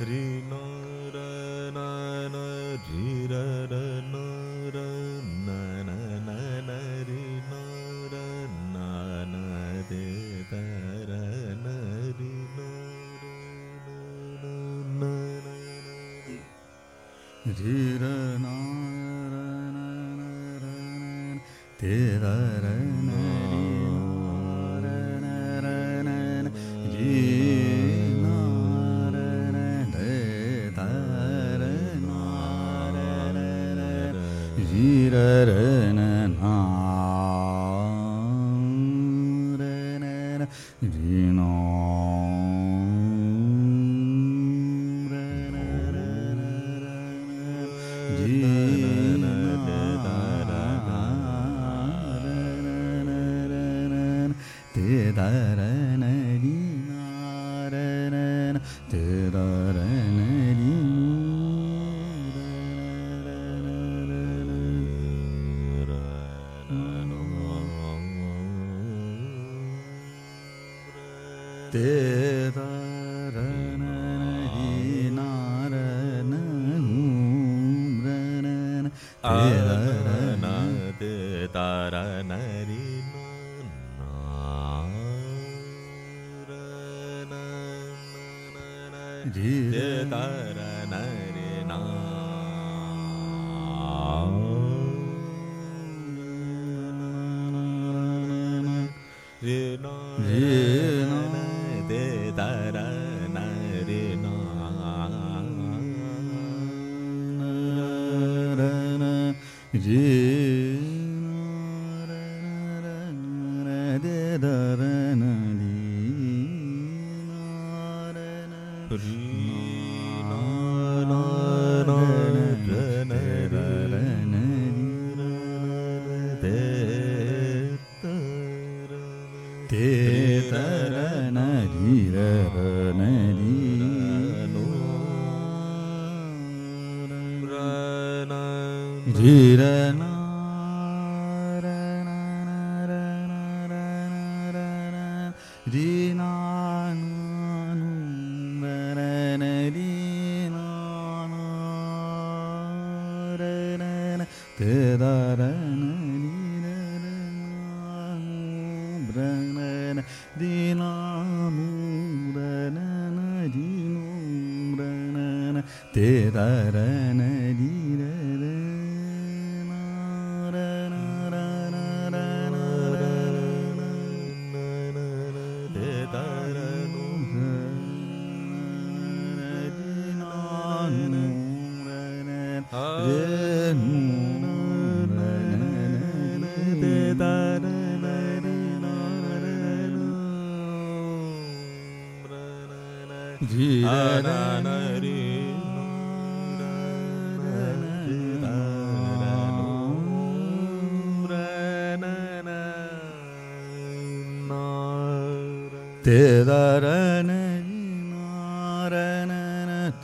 ऋण いいな Yeah. re ra ra na di ra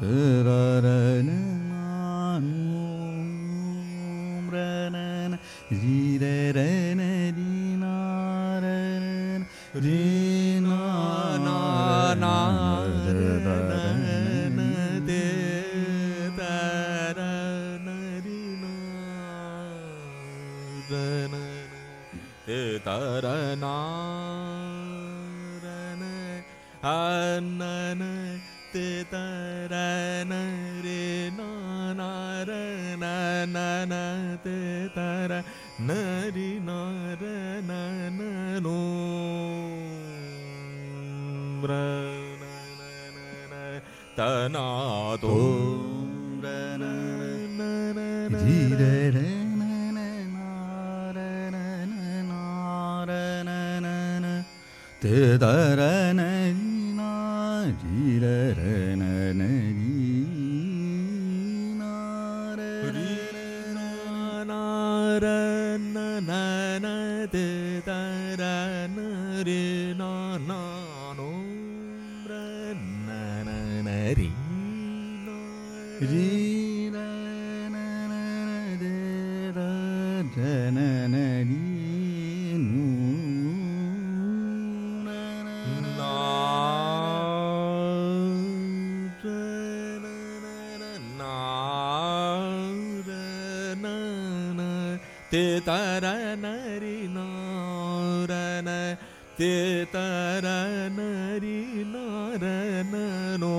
Tırarını തനാദോ തരന ते तार नरि नारन ते तार नरि नारन नो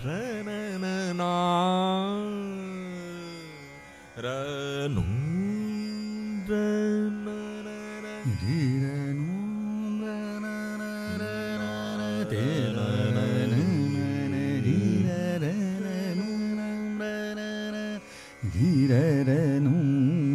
भ्रनन रनु ധീരരനും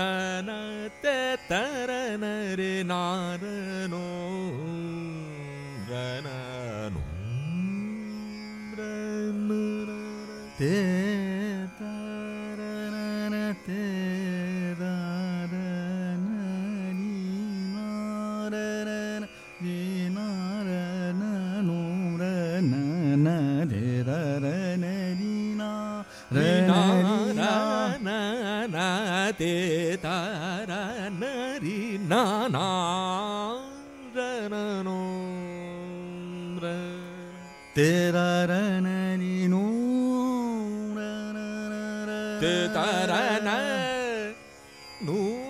രണനത്തെ തരണരെ നാരനോ രണനോ തേ തരണനത്തെ रे भू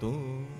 no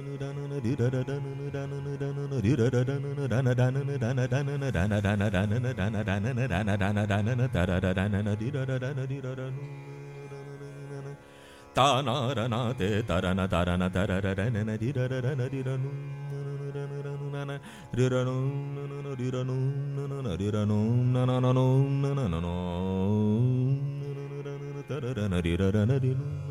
Tanarana tarana tarana tararana dirarana diranu nana diranu nana diranu nana diranu nana nana nana nana tararana dirarana diranu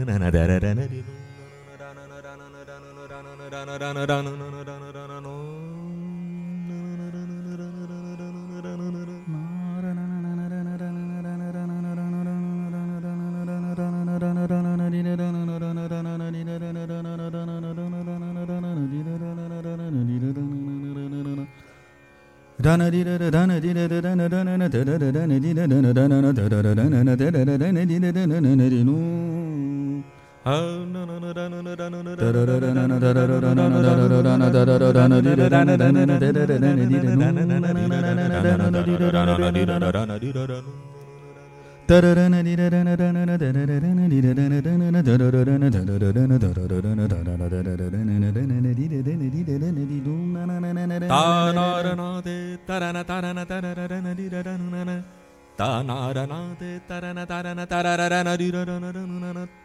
Dana Ta na na na ta na ta na ta ra ra ra na di ra ra na na na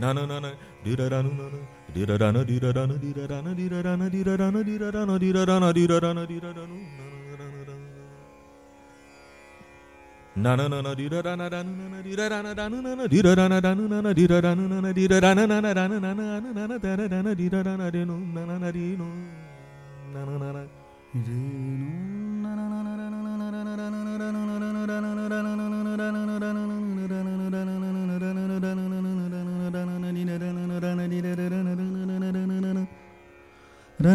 nanana diraranu nana dirarana dirarana dirarana dirarana dirarana dirarana dirarana dirarana diraranu Nana nana dirarana danana dirarana danana dirarana danana dirarana dirarana nana nana nana nana tararana dirarana dinu nana dinu nana nana Tarana tarana tararana nana dirarana dinu nana nana nana nana tararana nana dirarana nana tararana tararana dinu Di di di danana di di danana di di danana di na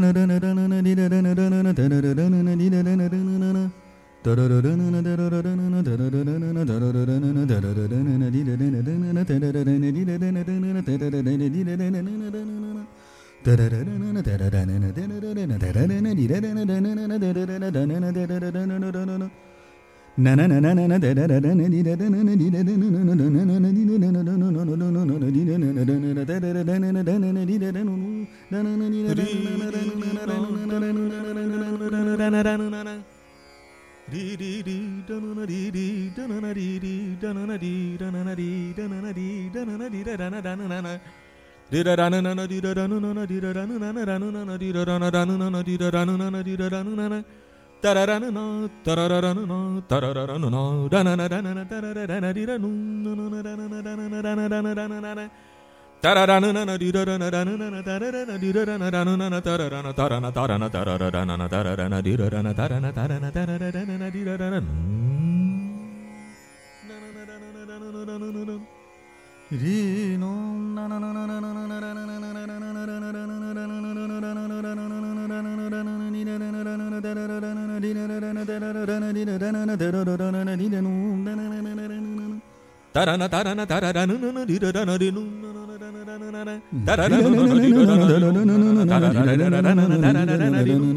na na na na na Dee ダナナダラララナナリラノンダナナナナナナダラナダラナダララナナナリララナリノンダラララララリララナダラララララナナダララララリノン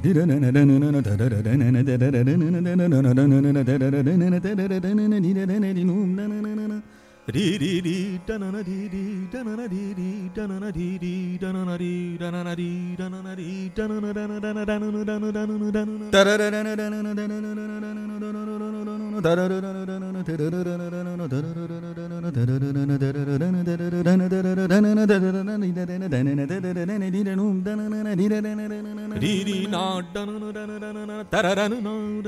ダラララララナダララララナダララララナダララララナダララララナダララララナリララナリノンダナナ Dee dee dee da na na dee dee da na na dee dee da na na dee dee da na na dee da na na dee da na na dee da na na da na da na da na da na da na da na da da da na da na da na da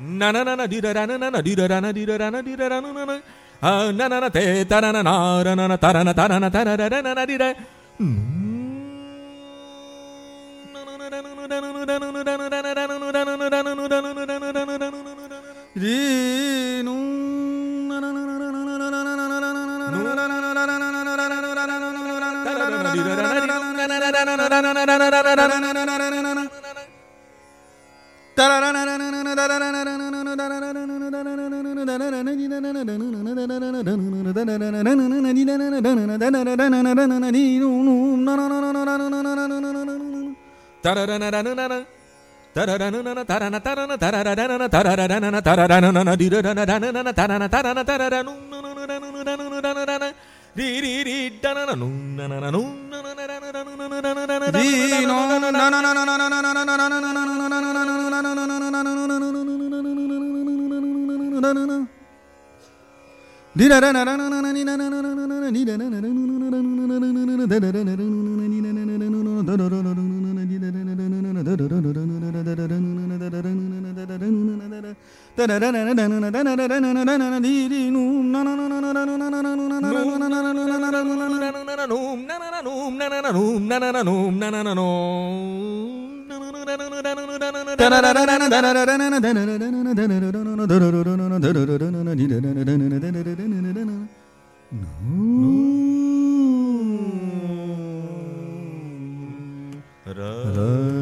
na na na na di da na na na di da na di da na di da na na na na na na te ta na na na na na ta na na ta na na ta na na na di da Di nu Di da da da da da da da da da da da da da da No. no. love.